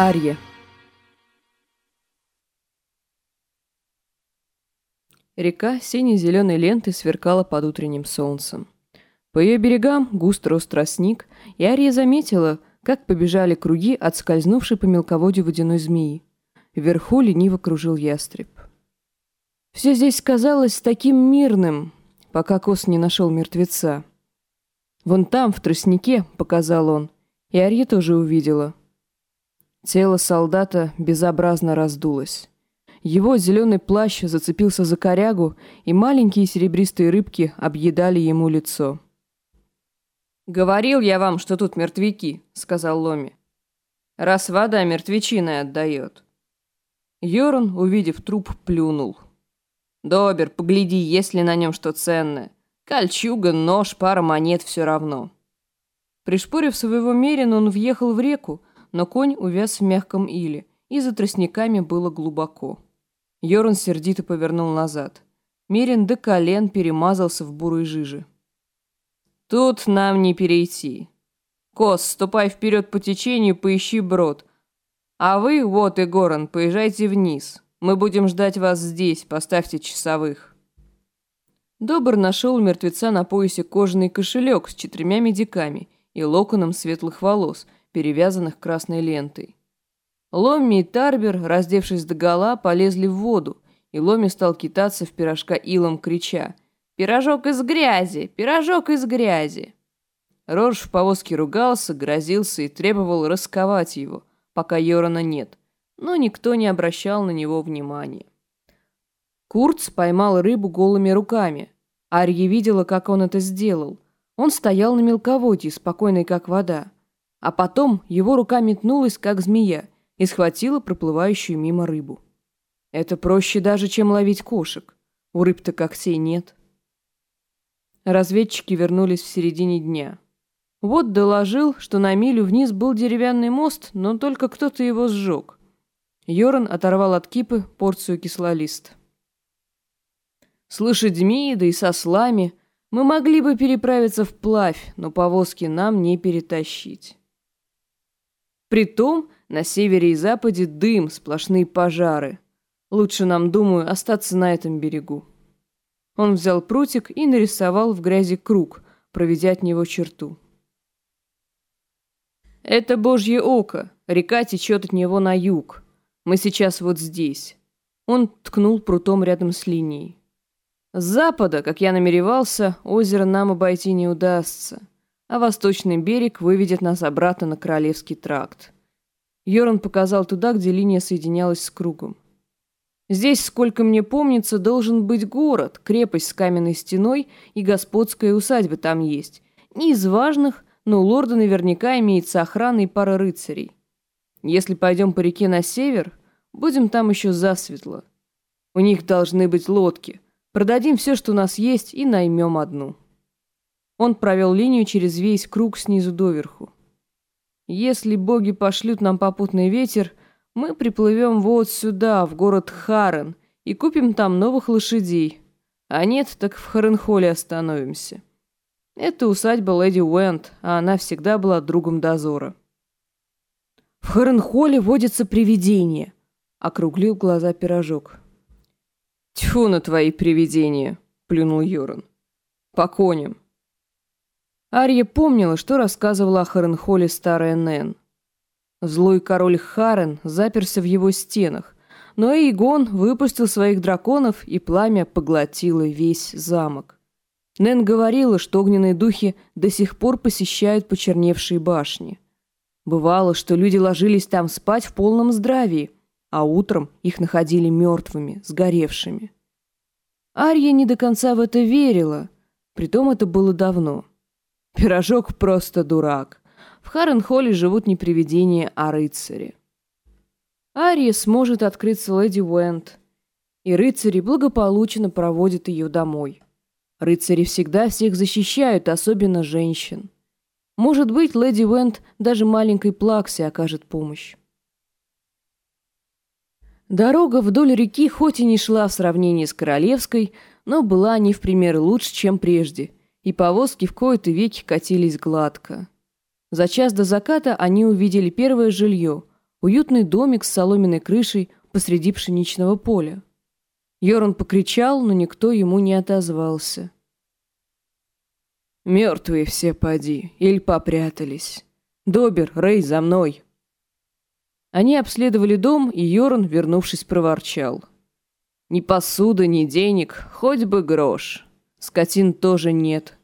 Арья. Река сине-зеленой лентой сверкала под утренним солнцем. По ее берегам густо рос тростник, и Ария заметила, как побежали круги от скользнувшей по мелководью водяной змеи. Вверху лениво кружил ястреб. Все здесь казалось таким мирным, пока Кос не нашел мертвеца. «Вон там, в тростнике», — показал он, и Арья тоже увидела. Тело солдата безобразно раздулось. Его зеленый плащ зацепился за корягу, и маленькие серебристые рыбки объедали ему лицо. «Говорил я вам, что тут мертвяки», — сказал Ломи. «Раз вода мертвечиной отдает». Йоран, увидев труп, плюнул. «Добер, погляди, есть ли на нем что ценное. Кольчуга, нож, пара монет — все равно». Пришпорив своего мерина, он въехал в реку, но конь увяз в мягком иле, и за тростниками было глубоко. Йоран сердито повернул назад. Мерин до колен перемазался в бурой жиже. «Тут нам не перейти. Кос, ступай вперед по течению, поищи брод. А вы, вот и Горан, поезжайте вниз. Мы будем ждать вас здесь, поставьте часовых». Добр нашел у мертвеца на поясе кожаный кошелек с четырьмя медиками и локоном светлых волос – перевязанных красной лентой. Ломми и Тарбер, раздевшись догола, полезли в воду, и Ломми стал китаться в пирожка илом, крича «Пирожок из грязи! Пирожок из грязи!» Рорж в повозке ругался, грозился и требовал расковать его, пока Йорана нет, но никто не обращал на него внимания. Курц поймал рыбу голыми руками. Арья видела, как он это сделал. Он стоял на мелководье, спокойный как вода. А потом его рука метнулась, как змея, и схватила проплывающую мимо рыбу. Это проще даже, чем ловить кошек. У рыб-то когтей нет. Разведчики вернулись в середине дня. Вот доложил, что на милю вниз был деревянный мост, но только кто-то его сжег. Йоран оторвал от кипы порцию кислолиста. С лошадьми, да и со слами мы могли бы переправиться вплавь, но повозки нам не перетащить. Притом на севере и западе дым, сплошные пожары. Лучше нам, думаю, остаться на этом берегу. Он взял прутик и нарисовал в грязи круг, проведя от него черту. Это Божье око, река течет от него на юг. Мы сейчас вот здесь. Он ткнул прутом рядом с линией. С запада, как я намеревался, озеро нам обойти не удастся а восточный берег выведет нас обратно на Королевский тракт. Йоран показал туда, где линия соединялась с кругом. Здесь, сколько мне помнится, должен быть город, крепость с каменной стеной и господская усадьба там есть. Не из важных, но у лорда наверняка имеется охрана и пара рыцарей. Если пойдем по реке на север, будем там еще засветло. У них должны быть лодки. Продадим все, что у нас есть, и наймем одну. Он провел линию через весь круг снизу доверху. Если боги пошлют нам попутный ветер, мы приплывем вот сюда, в город Харен, и купим там новых лошадей. А нет, так в Харенхоле остановимся. Это усадьба леди Уэнд, а она всегда была другом дозора. В Харенхоле водятся привидения, округлил глаза пирожок. Тьфу на твои привидения, плюнул Йоран. По коням. Ария помнила, что рассказывала о Харенхоле старая Нэн. Злой король Харен заперся в его стенах, но Эйгон выпустил своих драконов, и пламя поглотило весь замок. Нэн говорила, что огненные духи до сих пор посещают почерневшие башни. Бывало, что люди ложились там спать в полном здравии, а утром их находили мертвыми, сгоревшими. Ария не до конца в это верила, притом это было давно. Пирожок просто дурак. В Харренхолле живут не привидения, а рыцари. Ария сможет открыться леди Уэнд, и рыцари благополучно проводят ее домой. Рыцари всегда всех защищают, особенно женщин. Может быть, леди Уэнд даже маленькой Плаксе окажет помощь. Дорога вдоль реки хоть и не шла в сравнении с Королевской, но была не в пример лучше, чем прежде – и повозки в кои-то веки катились гладко. За час до заката они увидели первое жилье Уютный домик с соломенной крышей посреди пшеничного поля. Йоран покричал, но никто ему не отозвался. «Мертвые все поди, или попрятались. Добер, Рэй, за мной!» Они обследовали дом, и Йоран, вернувшись, проворчал. «Ни посуды, ни денег, хоть бы грош. Скотин тоже нет.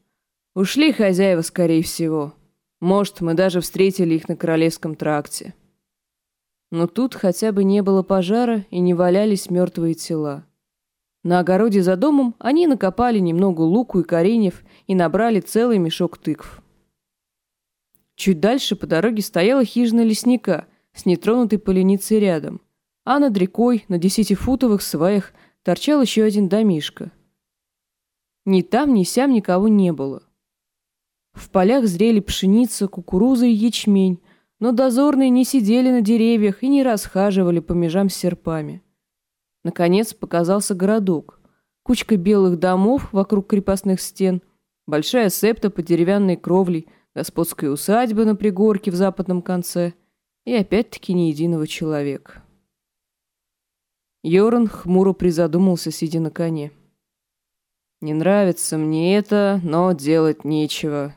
Ушли хозяева, скорее всего. Может, мы даже встретили их на Королевском тракте». Но тут хотя бы не было пожара и не валялись мертвые тела. На огороде за домом они накопали немного луку и кореньев и набрали целый мешок тыкв. Чуть дальше по дороге стояла хижина лесника с нетронутой поленицей рядом, а над рекой на десятифутовых сваях торчал еще один домишко. Ни там, ни сям никого не было. В полях зрели пшеница, кукуруза и ячмень, но дозорные не сидели на деревьях и не расхаживали по межам с серпами. Наконец показался городок. Кучка белых домов вокруг крепостных стен, большая септа по деревянной кровлей, господская усадьба на пригорке в западном конце и опять-таки ни единого человека. Йоран хмуро призадумался, сидя на коне. «Не нравится мне это, но делать нечего.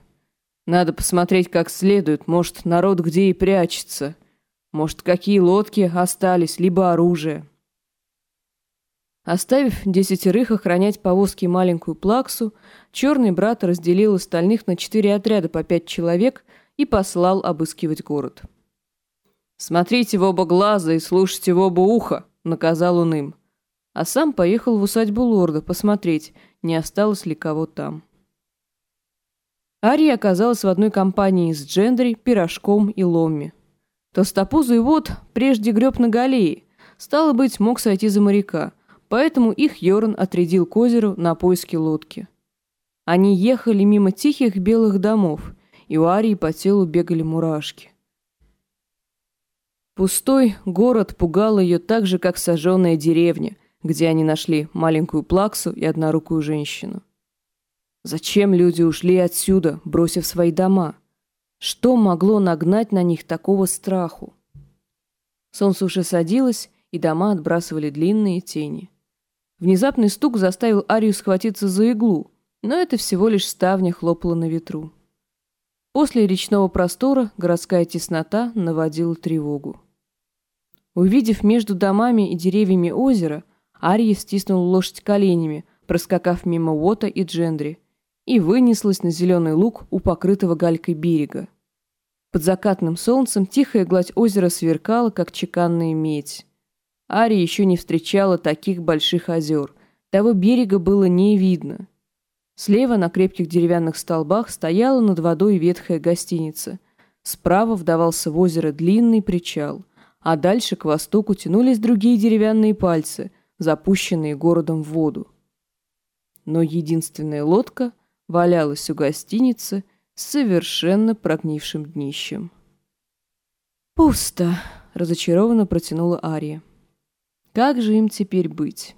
Надо посмотреть как следует, может, народ где и прячется. Может, какие лодки остались, либо оружие. Оставив десятерых охранять повозки маленькую плаксу, черный брат разделил остальных на четыре отряда по пять человек и послал обыскивать город. «Смотрите в оба глаза и слушайте в оба уха», — наказал он им. А сам поехал в усадьбу лорда посмотреть, не осталось ли кого там. Ария оказалась в одной компании с Джендри, Пирожком и Ломми. Толстопузый вот прежде греб на галее, стало быть, мог сойти за моряка, поэтому их Йорн отрядил к озеру на поиски лодки. Они ехали мимо тихих белых домов, и у Арии по телу бегали мурашки. Пустой город пугал ее так же, как сожженная деревня, где они нашли маленькую плаксу и однорукую женщину. Зачем люди ушли отсюда, бросив свои дома? Что могло нагнать на них такого страху? Солнце уже садилось, и дома отбрасывали длинные тени. Внезапный стук заставил Арию схватиться за иглу, но это всего лишь ставня хлопала на ветру. После речного простора городская теснота наводила тревогу. Увидев между домами и деревьями озеро, Ария стиснула лошадь коленями, проскакав мимо Уота и Джендри, и вынеслась на зеленый луг у покрытого галькой берега. Под закатным солнцем тихая гладь озера сверкала, как чеканная медь. Ария еще не встречала таких больших озер. Того берега было не видно. Слева на крепких деревянных столбах стояла над водой ветхая гостиница. Справа вдавался в озеро длинный причал, а дальше к востоку тянулись другие деревянные пальцы, запущенные городом в воду. Но единственная лодка — валялась у гостиницы с совершенно прогнившим днищем. «Пусто!» — разочарованно протянула Ария. «Как же им теперь быть?»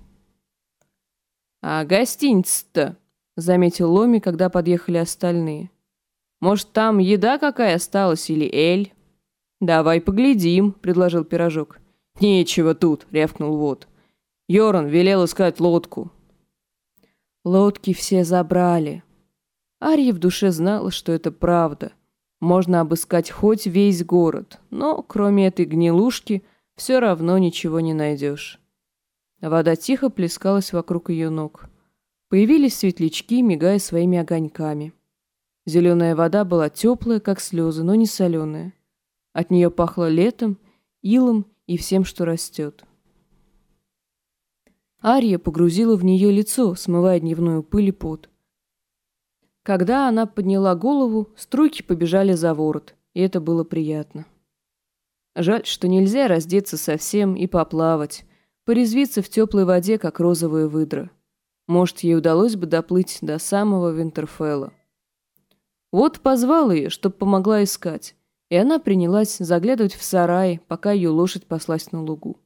«А гостиница-то?» — заметил Ломи, когда подъехали остальные. «Может, там еда какая осталась или эль?» «Давай поглядим», — предложил пирожок. «Нечего тут», — рявкнул Вод. Йоран велел искать лодку. «Лодки все забрали», Ария в душе знала, что это правда. Можно обыскать хоть весь город, но кроме этой гнилушки все равно ничего не найдешь. Вода тихо плескалась вокруг ее ног. Появились светлячки, мигая своими огоньками. Зеленая вода была теплая, как слезы, но не соленая. От нее пахло летом, илом и всем, что растет. Ария погрузила в нее лицо, смывая дневную пыль и пот. Когда она подняла голову, струйки побежали за ворот, и это было приятно. Жаль, что нельзя раздеться совсем и поплавать, порезвиться в теплой воде, как розовая выдра. Может, ей удалось бы доплыть до самого Винтерфелла. Вот позвал ее, чтоб помогла искать, и она принялась заглядывать в сарай, пока ее лошадь паслась на лугу.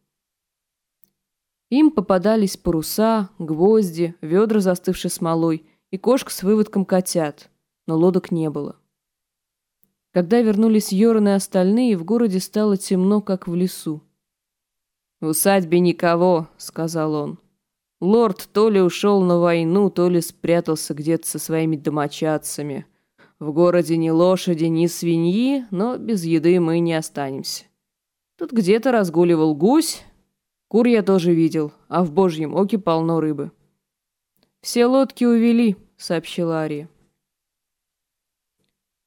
Им попадались паруса, гвозди, ведра, застывшие смолой, и кошка с выводком котят, но лодок не было. Когда вернулись Йоран и остальные, в городе стало темно, как в лесу. «В усадьбе никого», — сказал он. «Лорд то ли ушел на войну, то ли спрятался где-то со своими домочадцами. В городе ни лошади, ни свиньи, но без еды мы не останемся. Тут где-то разгуливал гусь, кур я тоже видел, а в божьем оке полно рыбы». «Все лодки увели», — сообщила Ария.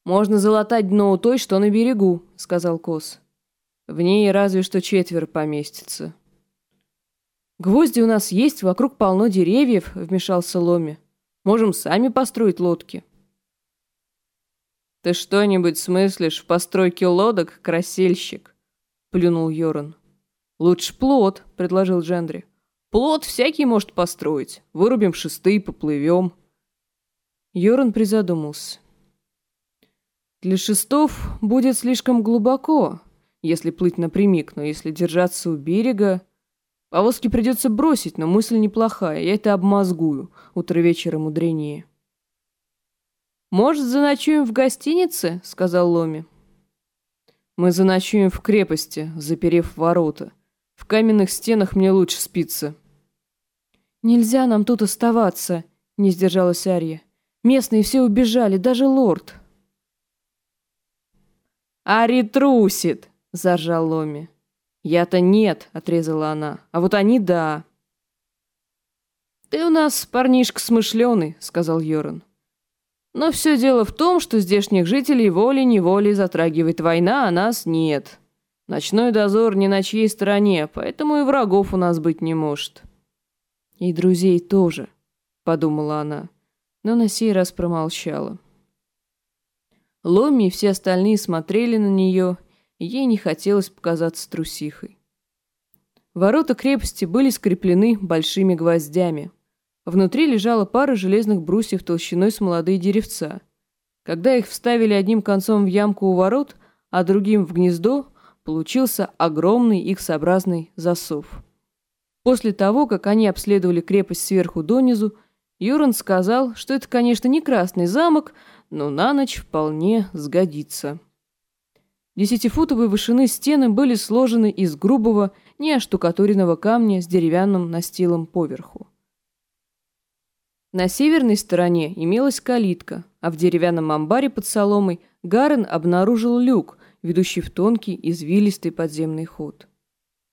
«Можно залатать дно у той, что на берегу», — сказал Кос. «В ней разве что четверо поместится». «Гвозди у нас есть, вокруг полно деревьев», — вмешался Ломи. «Можем сами построить лодки». «Ты что-нибудь смыслишь в постройке лодок, красильщик?» — плюнул Йоран. «Лучше плот», — предложил Джендри. «Плот всякий может построить. Вырубим шесты и поплывем». Йоран призадумался. Для шестов будет слишком глубоко, если плыть напрямик, но если держаться у берега... Повозки придется бросить, но мысль неплохая, я это обмозгую, утро вечера мудренее. «Может, заночуем в гостинице?» — сказал Ломи. «Мы заночуем в крепости, заперев ворота. В каменных стенах мне лучше спится». «Нельзя нам тут оставаться», — не сдержалась Ария. «Местные все убежали, даже лорд». «Ари трусит!» – заржал Ломи. «Я-то нет», – отрезала она. «А вот они – да». «Ты у нас парнишка смышленый», – сказал Йоран. «Но все дело в том, что здешних жителей волей-неволей затрагивает война, а нас нет. Ночной дозор не на чьей стороне, поэтому и врагов у нас быть не может». «И друзей тоже», – подумала она, но на сей раз промолчала. Ломи и все остальные смотрели на нее, ей не хотелось показаться трусихой. Ворота крепости были скреплены большими гвоздями. Внутри лежала пара железных брусьев толщиной с молодые деревца. Когда их вставили одним концом в ямку у ворот, а другим в гнездо, получился огромный X-образный засов. После того, как они обследовали крепость сверху донизу, Юран сказал, что это, конечно, не красный замок, но на ночь вполне сгодится. Десятифутовой вышины стены были сложены из грубого, неоштукатуренного камня с деревянным настилом поверху. На северной стороне имелась калитка, а в деревянном амбаре под соломой Гарен обнаружил люк, ведущий в тонкий, извилистый подземный ход.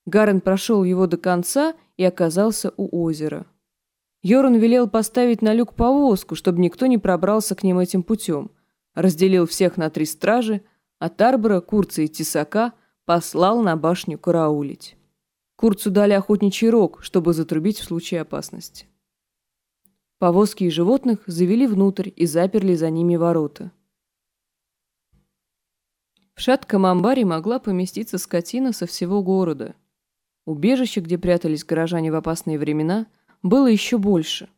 Гарен прошел его до конца и оказался у озера. Йоран велел поставить на люк повозку, чтобы никто не пробрался к ним этим путем. Разделил всех на три стражи, а Тарбора, Курца и Тесака послал на башню караулить. Курцу дали охотничий рог, чтобы затрубить в случае опасности. Повозки и животных завели внутрь и заперли за ними ворота. В шатком амбаре могла поместиться скотина со всего города. Убежище, где прятались горожане в опасные времена – было еще больше.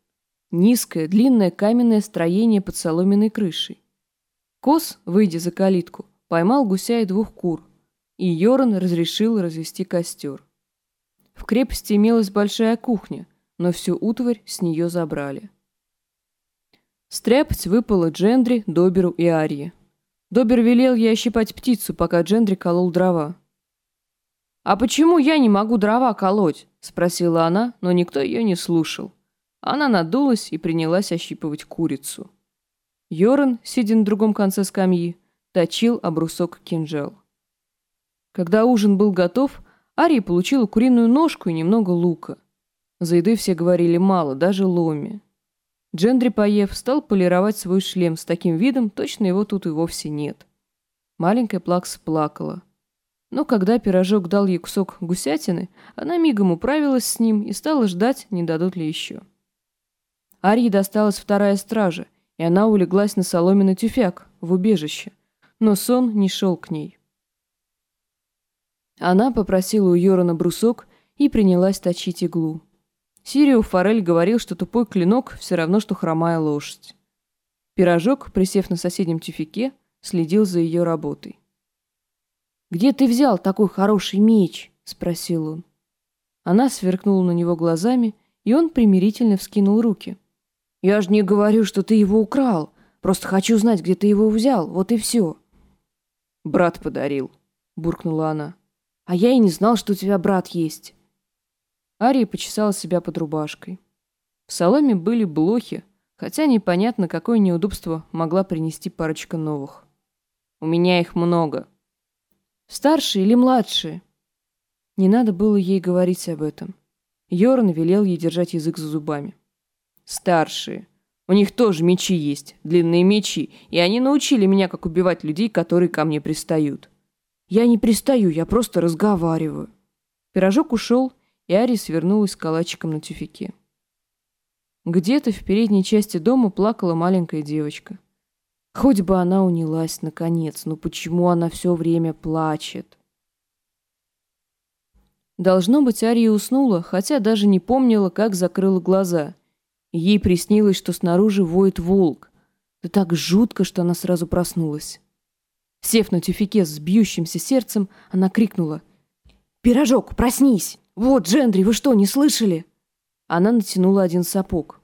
Низкое, длинное каменное строение под соломенной крышей. Кос, выйдя за калитку, поймал гуся и двух кур, и Йоран разрешил развести костер. В крепости имелась большая кухня, но всю утварь с нее забрали. Стряпать выпало Джендри, Доберу и Арье. Добер велел ей ощипать птицу, пока Джендри колол дрова. «А почему я не могу дрова колоть?» – спросила она, но никто ее не слушал. Она надулась и принялась ощипывать курицу. Йоран, сидя на другом конце скамьи, точил обрусок кинжал. Когда ужин был готов, Ария получила куриную ножку и немного лука. За едой все говорили мало, даже Ломи. Джендри, поев, стал полировать свой шлем с таким видом, точно его тут и вовсе нет. Маленькая Плакса плакала. Но когда пирожок дал ей кусок гусятины, она мигом управилась с ним и стала ждать, не дадут ли еще. Арии досталась вторая стража, и она улеглась на соломенный тюфяк в убежище, но сон не шел к ней. Она попросила у Йорона брусок и принялась точить иглу. Сирио Форель говорил, что тупой клинок все равно, что хромая лошадь. Пирожок, присев на соседнем тюфяке, следил за ее работой. «Где ты взял такой хороший меч?» — спросил он. Она сверкнула на него глазами, и он примирительно вскинул руки. «Я же не говорю, что ты его украл. Просто хочу знать, где ты его взял. Вот и все». «Брат подарил», — буркнула она. «А я и не знал, что у тебя брат есть». Ария почесала себя под рубашкой. В соломе были блохи, хотя непонятно, какое неудобство могла принести парочка новых. «У меня их много». «Старшие или младшие?» Не надо было ей говорить об этом. Йорн велел ей держать язык за зубами. «Старшие. У них тоже мечи есть, длинные мечи, и они научили меня, как убивать людей, которые ко мне пристают». «Я не пристаю, я просто разговариваю». Пирожок ушел, и Ари свернулась калачиком на тюфике. Где-то в передней части дома плакала маленькая девочка. Хоть бы она унялась, наконец, но почему она все время плачет? Должно быть, Ария уснула, хотя даже не помнила, как закрыла глаза. Ей приснилось, что снаружи воет волк. Да так жутко, что она сразу проснулась. Сев на тюфике с бьющимся сердцем, она крикнула. «Пирожок, проснись! Вот, Джендри, вы что, не слышали?» Она натянула один сапог.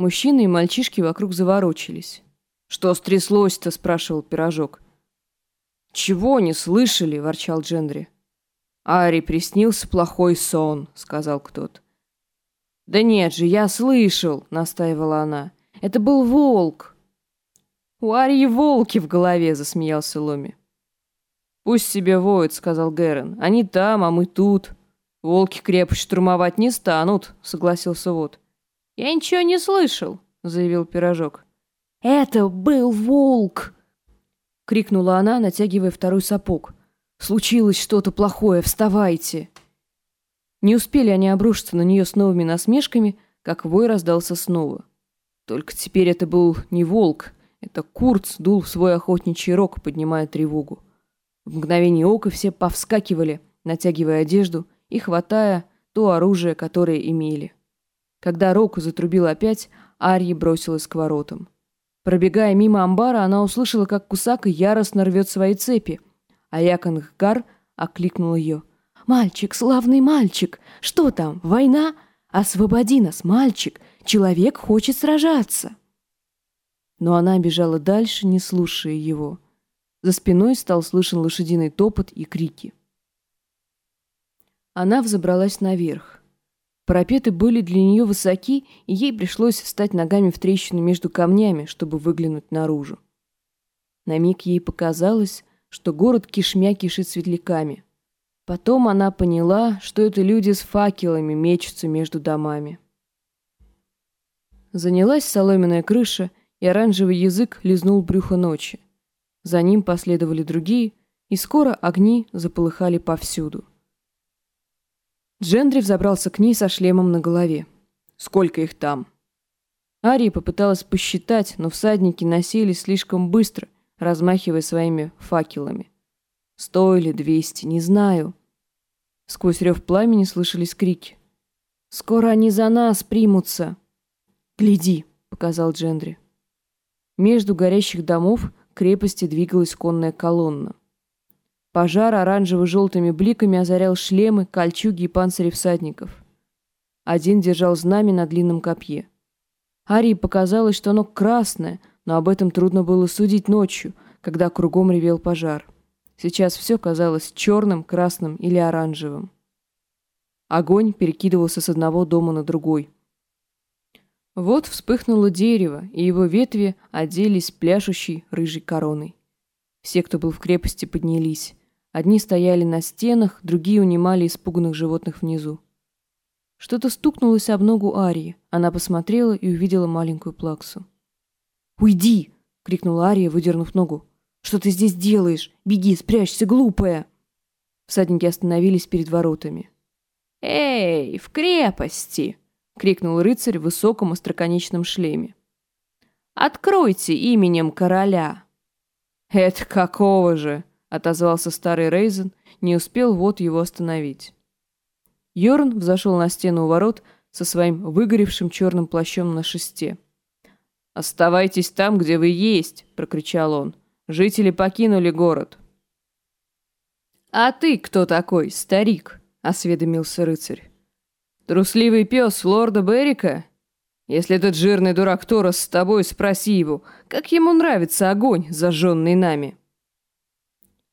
Мужчины и мальчишки вокруг заворочились. «Что стряслось-то?» – спрашивал Пирожок. «Чего не слышали?» – ворчал Джендри. «Ари приснился плохой сон», – сказал кто-то. «Да нет же, я слышал», – настаивала она. «Это был волк». «У Арии волки в голове», – засмеялся Ломи. «Пусть себе воют», — сказал Гэрон. «Они там, а мы тут. Волки крепость штурмовать не станут», — согласился Вот. «Я ничего не слышал», — заявил Пирожок. «Это был волк!» — крикнула она, натягивая второй сапог. «Случилось что-то плохое, вставайте!» Не успели они обрушиться на нее с новыми насмешками, как вой раздался снова. Только теперь это был не волк, это Курц дул в свой охотничий рог, поднимая тревогу. В мгновение ока все повскакивали, натягивая одежду и хватая то оружие, которое имели. Когда Року затрубил опять, Арьи бросилась к воротам. Пробегая мимо амбара, она услышала, как Кусака яростно рвет свои цепи, а Яконгар окликнул ее. «Мальчик, славный мальчик! Что там, война? Освободи нас, мальчик! Человек хочет сражаться!» Но она бежала дальше, не слушая его. За спиной стал слышен лошадиный топот и крики. Она взобралась наверх. Парапеты были для нее высоки, и ей пришлось встать ногами в трещину между камнями, чтобы выглянуть наружу. На миг ей показалось, что город кишмя кишит светляками. Потом она поняла, что это люди с факелами мечутся между домами. Занялась соломенная крыша, и оранжевый язык лизнул брюхо ночи. За ним последовали другие, и скоро огни заполыхали повсюду. Джендри взобрался к ней со шлемом на голове. «Сколько их там?» Ария попыталась посчитать, но всадники носились слишком быстро, размахивая своими факелами. «Сто или двести, не знаю». Сквозь рев пламени слышались крики. «Скоро они за нас примутся!» «Гляди!» — показал Джендри. Между горящих домов крепости двигалась конная колонна. Пожар оранжево-желтыми бликами озарял шлемы, кольчуги и панцири всадников. Один держал знамя на длинном копье. Арии показалось, что оно красное, но об этом трудно было судить ночью, когда кругом ревел пожар. Сейчас все казалось черным, красным или оранжевым. Огонь перекидывался с одного дома на другой. Вот вспыхнуло дерево, и его ветви оделись пляшущей рыжей короной. Все, кто был в крепости, поднялись. Одни стояли на стенах, другие унимали испуганных животных внизу. Что-то стукнулось об ногу Арии. Она посмотрела и увидела маленькую плаксу. «Уйди!» — крикнула Ария, выдернув ногу. «Что ты здесь делаешь? Беги, спрячься, глупая!» Всадники остановились перед воротами. «Эй, в крепости!» крикнул рыцарь в высоком остроконечном шлеме. «Откройте именем короля!» «Это какого же?» — отозвался старый Рейзен, не успел вот его остановить. Йорн взошел на стену у ворот со своим выгоревшим черным плащом на шесте. «Оставайтесь там, где вы есть!» — прокричал он. «Жители покинули город!» «А ты кто такой, старик?» — осведомился рыцарь. Трусливый пес лорда Беррика? Если этот жирный дурак Торос с тобой, спроси его, как ему нравится огонь, зажженный нами.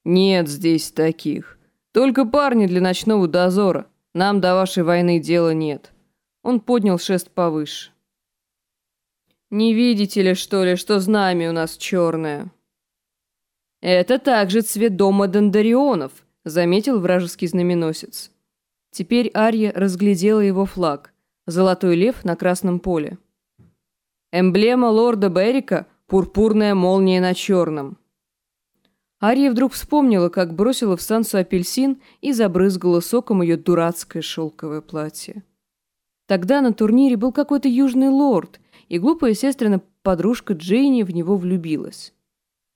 Нет здесь таких. Только парни для ночного дозора. Нам до вашей войны дела нет. Он поднял шест повыше. Не видите ли, что ли, что знамя у нас черное? Это также цвет дома Дондарионов, заметил вражеский знаменосец. Теперь Арья разглядела его флаг. Золотой лев на красном поле. Эмблема лорда Беррика – пурпурная молния на черном. Ария вдруг вспомнила, как бросила в Сансу апельсин и забрызгала соком ее дурацкое шелковое платье. Тогда на турнире был какой-то южный лорд, и глупая сестрина подружка Джейни в него влюбилась.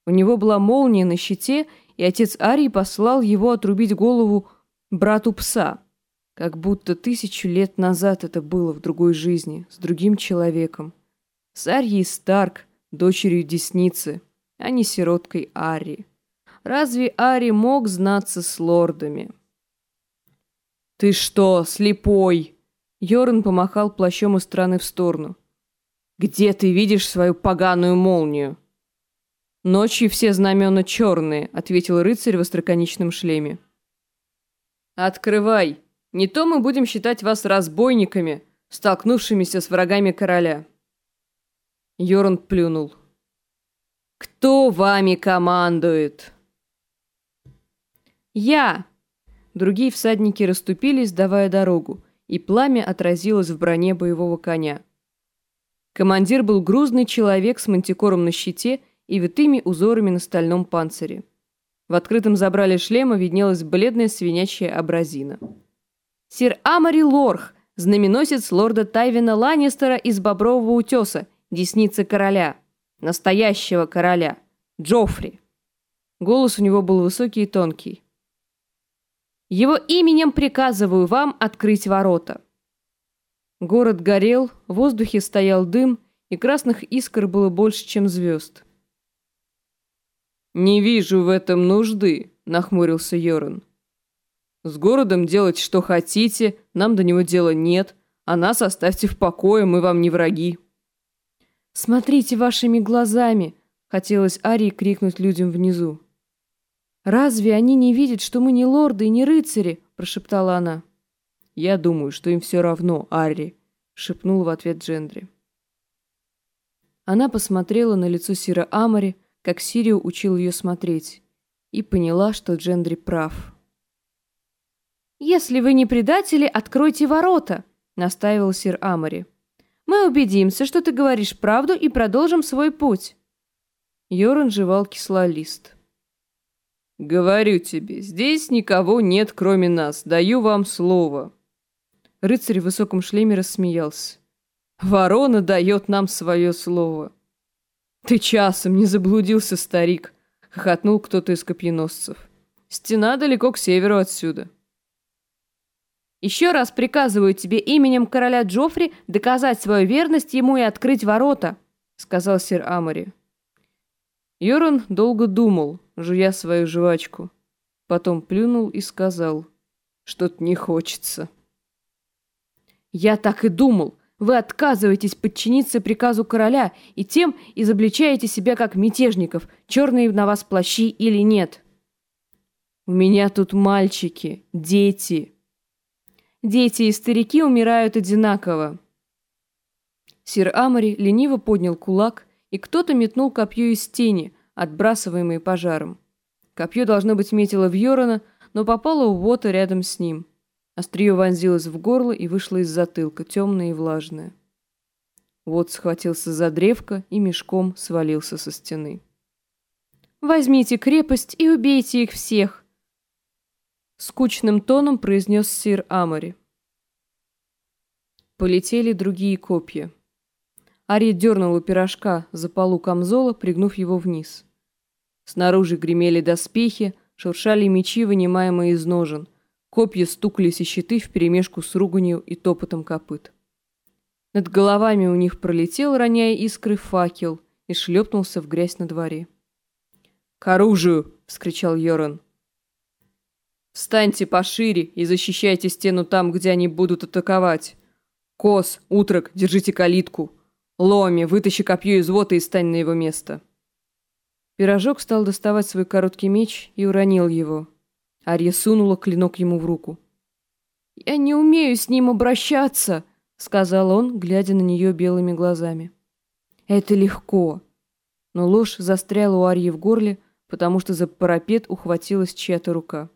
У него была молния на щите, и отец Арии послал его отрубить голову брату пса – как будто тысячу лет назад это было в другой жизни, с другим человеком. С Арьей Старк, дочерью Десницы, а не сироткой Ари. Разве Ари мог знаться с лордами? «Ты что, слепой?» Йорн помахал плащом из стороны в сторону. «Где ты видишь свою поганую молнию?» «Ночью все знамена черные», — ответил рыцарь в остроконечном шлеме. «Открывай!» Не то мы будем считать вас разбойниками, столкнувшимися с врагами короля». Йорн плюнул. «Кто вами командует?» «Я!» Другие всадники расступились, давая дорогу, и пламя отразилось в броне боевого коня. Командир был грузный человек с мантикором на щите и витыми узорами на стальном панцире. В открытом забрале шлема виднелась бледная свинячья абразина. Сир Амари Лорх, знаменосец лорда Тайвина Ланнистера из Бобрового утеса, десницы короля, настоящего короля, Джоффри. Голос у него был высокий и тонкий. Его именем приказываю вам открыть ворота. Город горел, в воздухе стоял дым, и красных искр было больше, чем звезд. «Не вижу в этом нужды», — нахмурился Йоран. С городом делать что хотите, нам до него дела нет, а нас оставьте в покое, мы вам не враги». «Смотрите вашими глазами!» — хотелось Арии крикнуть людям внизу. «Разве они не видят, что мы не лорды и не рыцари?» — прошептала она. «Я думаю, что им все равно, Арри», — шепнул в ответ Джендри. Она посмотрела на лицо Сира Амари, как Сирио учил ее смотреть, и поняла, что Джендри прав. «Если вы не предатели, откройте ворота», — настаивал сир Амори. «Мы убедимся, что ты говоришь правду и продолжим свой путь». Йоран жевал кислолист. «Говорю тебе, здесь никого нет, кроме нас. Даю вам слово». Рыцарь в высоком шлеме рассмеялся. «Ворона дает нам свое слово». «Ты часом не заблудился, старик», — хохотнул кто-то из копьеносцев. «Стена далеко к северу отсюда». Еще раз приказываю тебе именем короля Джоффри доказать свою верность ему и открыть ворота», — сказал сир Амори. Йоран долго думал, жуя свою жвачку. Потом плюнул и сказал, что-то не хочется. «Я так и думал. Вы отказываетесь подчиниться приказу короля и тем изобличаете себя как мятежников, черные на вас плащи или нет». «У меня тут мальчики, дети», Дети и старики умирают одинаково. Сир Амари лениво поднял кулак, и кто-то метнул копье из тени, отбрасываемое пожаром. Копье должно быть метило в Йорона, но попало у Вота рядом с ним. Острие вонзилось в горло и вышло из затылка, темное и влажное. Вот схватился за древко и мешком свалился со стены. «Возьмите крепость и убейте их всех!» скучным тоном произнес сир Амори. Полетели другие копья. Ари дернул у пирожка за полу камзола, пригнув его вниз. Снаружи гремели доспехи, шуршали мечи, вынимаемые из ножен. Копья стукались и щиты вперемешку с руганью и топотом копыт. Над головами у них пролетел, роняя искры, факел и шлепнулся в грязь на дворе. «К оружию!» — вскричал Йоран. «Встаньте пошире и защищайте стену там, где они будут атаковать. «Кос, утрок, держите калитку! Ломи, вытащи копье из вота и стань на его место!» Пирожок стал доставать свой короткий меч и уронил его. Арья сунула клинок ему в руку. «Я не умею с ним обращаться», — сказал он, глядя на нее белыми глазами. «Это легко». Но ложь застряла у Арьи в горле, потому что за парапет ухватилась чья-то рука.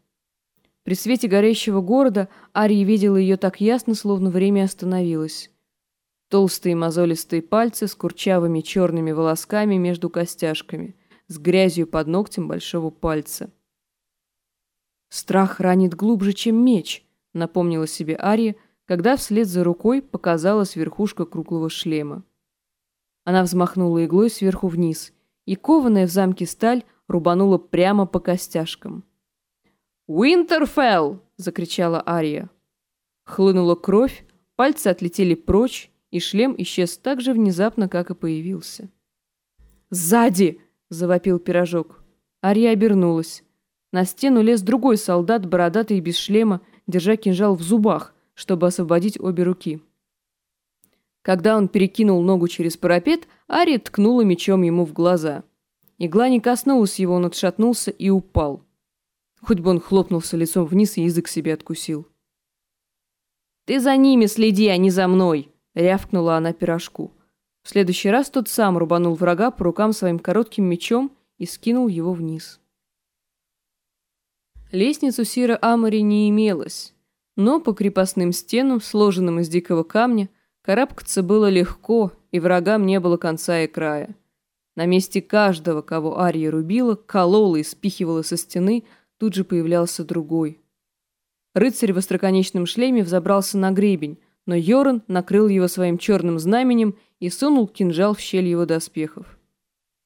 При свете горящего города Арья видела ее так ясно, словно время остановилось. Толстые мозолистые пальцы с курчавыми черными волосками между костяшками, с грязью под ногтем большого пальца. «Страх ранит глубже, чем меч», — напомнила себе Ария, когда вслед за рукой показалась верхушка круглого шлема. Она взмахнула иглой сверху вниз, и кованая в замке сталь рубанула прямо по костяшкам. «Уинтерфелл!» — закричала Ария. Хлынула кровь, пальцы отлетели прочь, и шлем исчез так же внезапно, как и появился. «Сзади!» — завопил пирожок. Ария обернулась. На стену лез другой солдат, бородатый и без шлема, держа кинжал в зубах, чтобы освободить обе руки. Когда он перекинул ногу через парапет, Ария ткнула мечом ему в глаза. Игла не коснулась его, он отшатнулся и упал. Хоть бы он хлопнулся лицом вниз и язык себе откусил. «Ты за ними следи, а не за мной!» — рявкнула она пирожку. В следующий раз тот сам рубанул врага по рукам своим коротким мечом и скинул его вниз. Лестницу Сира Амари не имелось, но по крепостным стенам, сложенным из дикого камня, карабкаться было легко, и врагам не было конца и края. На месте каждого, кого Ария рубила, колола и спихивала со стены, тут же появлялся другой. Рыцарь в остроконечном шлеме взобрался на гребень, но Йоран накрыл его своим черным знаменем и сунул кинжал в щель его доспехов.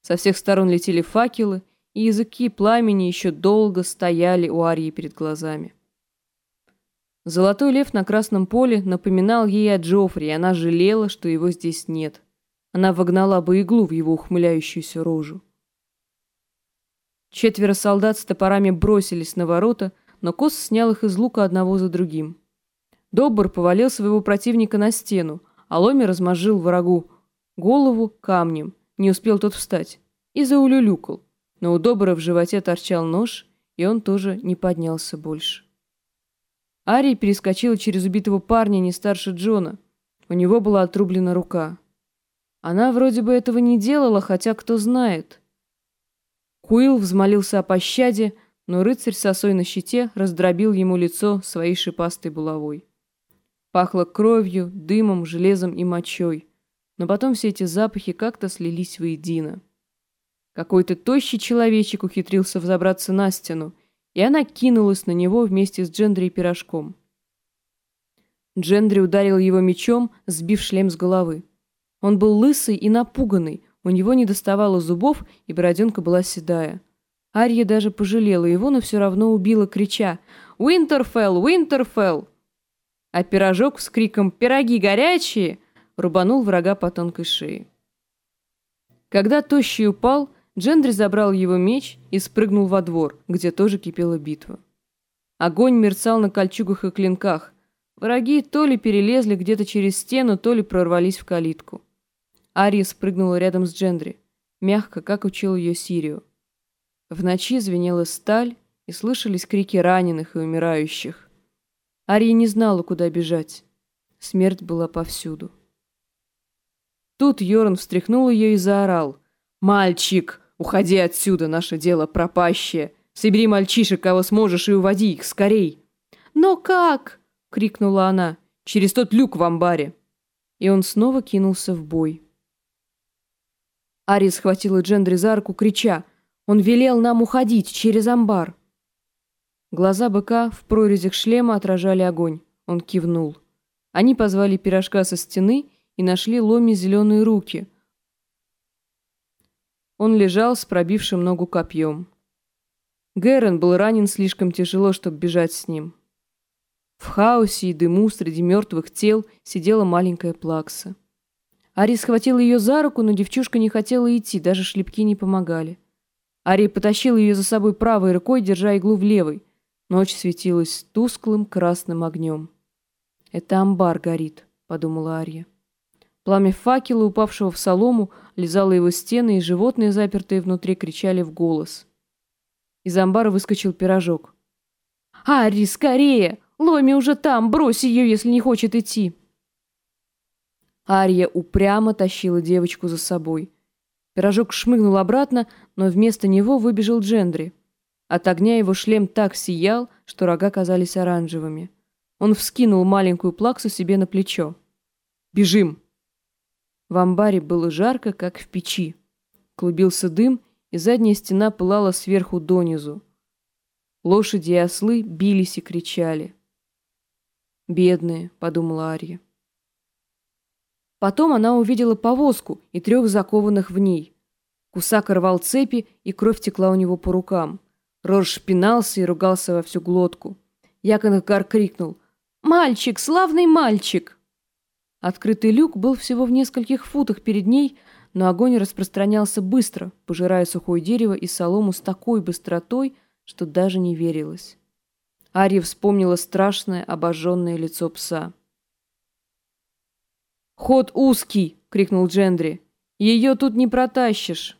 Со всех сторон летели факелы, и языки пламени еще долго стояли у Арии перед глазами. Золотой лев на красном поле напоминал ей о Джоффри, и она жалела, что его здесь нет. Она вогнала бы иглу в его ухмыляющуюся рожу. Четверо солдат с топорами бросились на ворота, но Кос снял их из лука одного за другим. Добр повалил своего противника на стену, а Ломи размозжил врагу голову камнем, не успел тот встать, и заулюлюкал но у Добра в животе торчал нож, и он тоже не поднялся больше. Ария перескочила через убитого парня не старше Джона. У него была отрублена рука. Она вроде бы этого не делала, хотя кто знает. Куил взмолился о пощаде, но рыцарь с осой на щите раздробил ему лицо своей шипастой булавой. Пахло кровью, дымом, железом и мочой, но потом все эти запахи как-то слились воедино. Какой-то тощий человечек ухитрился взобраться на стену, и она кинулась на него вместе с Джендри и пирожком. Джендри ударил его мечом, сбив шлем с головы. Он был лысый и напуганный, у него не доставало зубов, и бороденка была седая. Арья даже пожалела его, но все равно убила, крича «Уинтерфелл! Уинтерфелл!» А пирожок с криком «Пироги горячие!» рубанул врага по тонкой шее. Когда тощий упал, Джендри забрал его меч и спрыгнул во двор, где тоже кипела битва. Огонь мерцал на кольчугах и клинках. Враги то ли перелезли где-то через стену, то ли прорвались в калитку. Ария спрыгнула рядом с Джендри, мягко, как учил ее Сирию. В ночи звенела сталь, и слышались крики раненых и умирающих. Ария не знала, куда бежать. Смерть была повсюду. Тут Йорн встряхнул ее и заорал. «Мальчик, уходи отсюда, наше дело пропащее. Собери мальчишек, кого сможешь, и уводи их скорей». «Но как?» — крикнула она. «Через тот люк в амбаре». И он снова кинулся в бой. Ари схватила Джендри за руку, крича. «Он велел нам уходить через амбар». Глаза быка в прорезях шлема отражали огонь. Он кивнул. Они позвали пирожка со стены и нашли Ломи зеленые руки — он лежал с пробившим ногу копьем. Гэрон был ранен слишком тяжело, чтобы бежать с ним. В хаосе и дыму среди мертвых тел сидела маленькая плакса. Ари схватил ее за руку, но девчушка не хотела идти, даже шлепки не помогали. Ари потащил ее за собой правой рукой, держа иглу в левой. Ночь светилась тусклым красным огнем. «Это амбар горит», — подумала Ария. Пламя факела, упавшего в солому, лизало его стены, и животные, запертые внутри, кричали в голос. Из амбара выскочил пирожок. «Ари, скорее! Ломи уже там! Брось ее, если не хочет идти!» Ария упрямо тащила девочку за собой. Пирожок шмыгнул обратно, но вместо него выбежал Джендри. От огня его шлем так сиял, что рога казались оранжевыми. Он вскинул маленькую плаксу себе на плечо. «Бежим!» В амбаре было жарко, как в печи. Клубился дым, и задняя стена пылала сверху донизу. Лошади и ослы бились и кричали. «Бедные», — подумала Ария. Потом она увидела повозку и трех закованных в ней. Кусак рвал цепи, и кровь текла у него по рукам. Рорж пинался и ругался во всю глотку. Яконахгар крикнул «Мальчик, славный мальчик!» Открытый люк был всего в нескольких футах перед ней, но огонь распространялся быстро, пожирая сухое дерево и солому с такой быстротой, что даже не верилось. Ария вспомнила страшное обожженное лицо пса. «Ход узкий!» — крикнул Джендри. «Ее тут не протащишь!»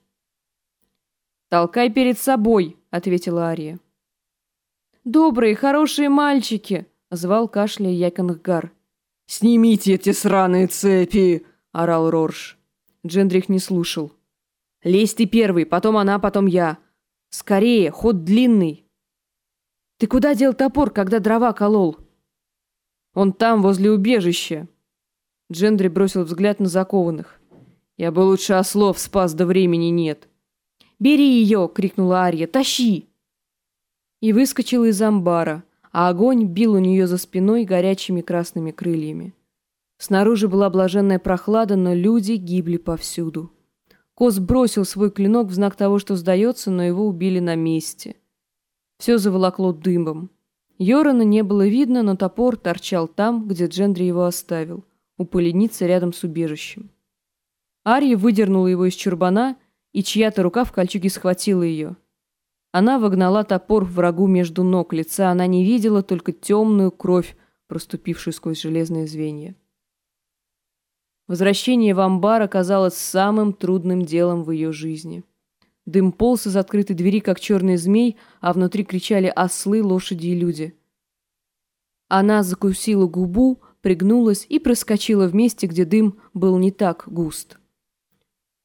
«Толкай перед собой!» — ответила Ария. «Добрые, хорошие мальчики!» — звал кашляя Яконгар. «Снимите эти сраные цепи!» — орал Рорж. Джендрих не слушал. «Лезь ты первый, потом она, потом я. Скорее, ход длинный!» «Ты куда дел топор, когда дрова колол?» «Он там, возле убежища!» Джендри бросил взгляд на закованных. «Я бы лучше ослов спас, да времени нет!» «Бери ее!» — крикнула Ария. «Тащи!» И выскочила из амбара а огонь бил у нее за спиной горячими красными крыльями. Снаружи была блаженная прохлада, но люди гибли повсюду. Кос бросил свой клинок в знак того, что сдается, но его убили на месте. Все заволокло дымом. Йорана не было видно, но топор торчал там, где Джендри его оставил, у поленицы рядом с убежищем. Ария выдернула его из чурбана, и чья-то рука в кольчуге схватила ее. Она вогнала топор врагу между ног, лица она не видела, только темную кровь, проступившую сквозь железные звенья. Возвращение в амбар оказалось самым трудным делом в ее жизни. Дым полз из открытой двери, как черный змей, а внутри кричали ослы, лошади и люди. Она закусила губу, пригнулась и проскочила в месте, где дым был не так густ.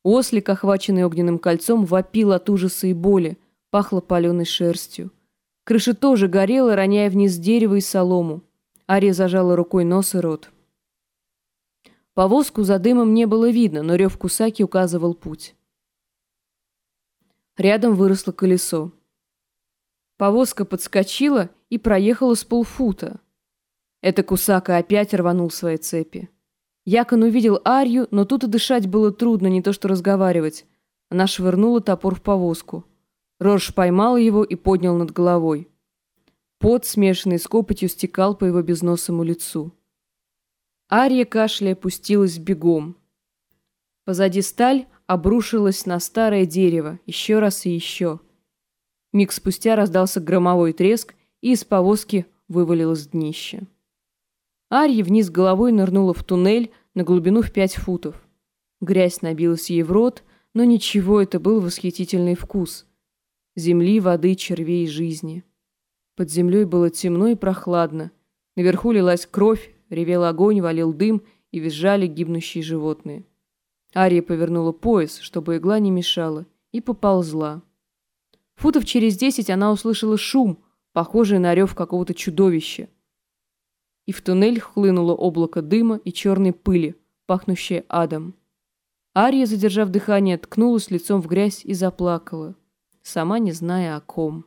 Ослик, охваченный огненным кольцом, вопил от ужаса и боли, пахло паленой шерстью. Крыша тоже горела, роняя вниз дерево и солому. Ария зажала рукой нос и рот. Повозку за дымом не было видно, но рев Кусаки указывал путь. Рядом выросло колесо. Повозка подскочила и проехала с полфута. Это Кусака опять рванул свои цепи. Якон увидел Арью, но тут и дышать было трудно, не то что разговаривать. Она швырнула топор в повозку. Рорж поймал его и поднял над головой. Пот, смешанный с копотью, стекал по его безносому лицу. Ария кашляя опустилась бегом. Позади сталь обрушилась на старое дерево, еще раз и еще. Миг спустя раздался громовой треск, и из повозки вывалилось днище. Арья вниз головой нырнула в туннель на глубину в пять футов. Грязь набилась ей в рот, но ничего, это был восхитительный вкус земли, воды, червей, жизни. Под землей было темно и прохладно. Наверху лилась кровь, ревел огонь, валил дым и визжали гибнущие животные. Ария повернула пояс, чтобы игла не мешала, и поползла. Футов через десять она услышала шум, похожий на рев какого-то чудовища. И в туннель хлынуло облако дыма и черной пыли, пахнущее адом. Ария, задержав дыхание, ткнулась лицом в грязь и заплакала сама не зная о ком.